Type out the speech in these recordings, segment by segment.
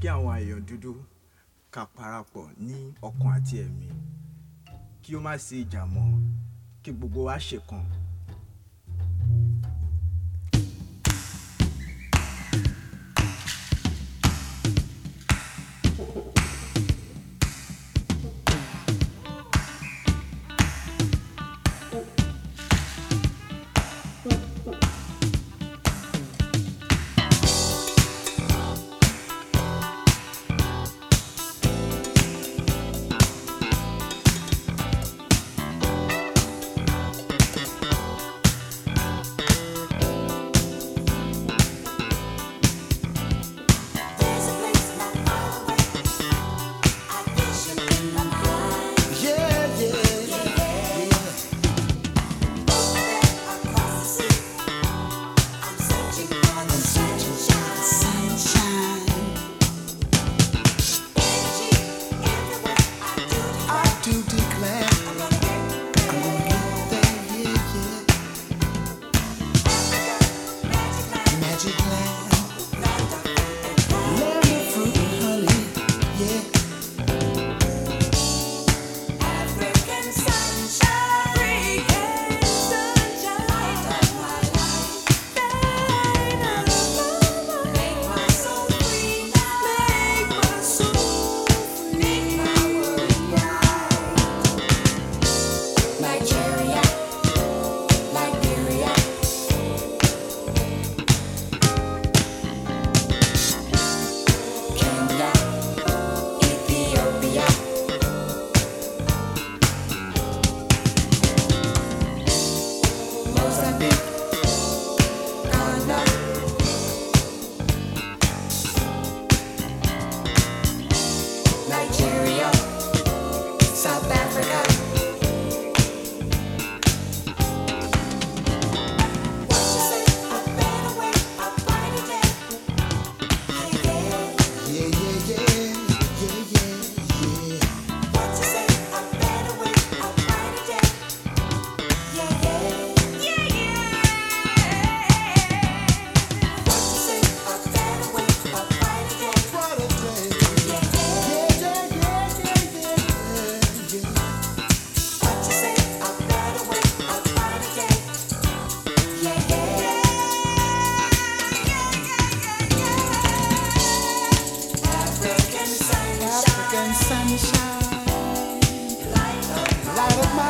kí àwọn èèyàn dúdú ká parapọ̀ ní ọkàn àti ẹ̀mí kí ó má sí ìjà mọ́ kí gbogbo wa ṣèkan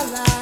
falar.